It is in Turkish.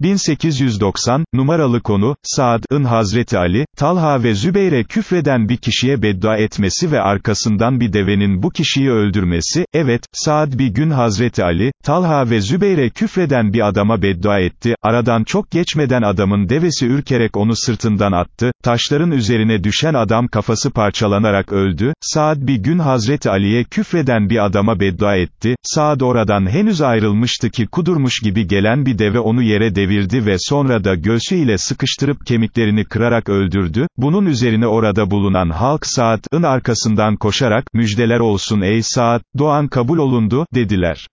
1890, numaralı konu, Saad'ın Hazreti Ali, Talha ve Zübeyre küfreden bir kişiye beddua etmesi ve arkasından bir devenin bu kişiyi öldürmesi, evet, Saad bir gün Hazreti Ali, Talha ve Zübeyre küfreden bir adama beddua etti, aradan çok geçmeden adamın devesi ürkerek onu sırtından attı, taşların üzerine düşen adam kafası parçalanarak öldü, Saad bir gün Hazreti Ali'ye küfreden bir adama beddua etti, Saad oradan henüz ayrılmıştı ki kudurmuş gibi gelen bir deve onu yere devirdi, devirdi ve sonra da göğsü ile sıkıştırıp kemiklerini kırarak öldürdü, bunun üzerine orada bulunan halk Saad'ın arkasından koşarak, müjdeler olsun ey Saad, doğan kabul olundu, dediler.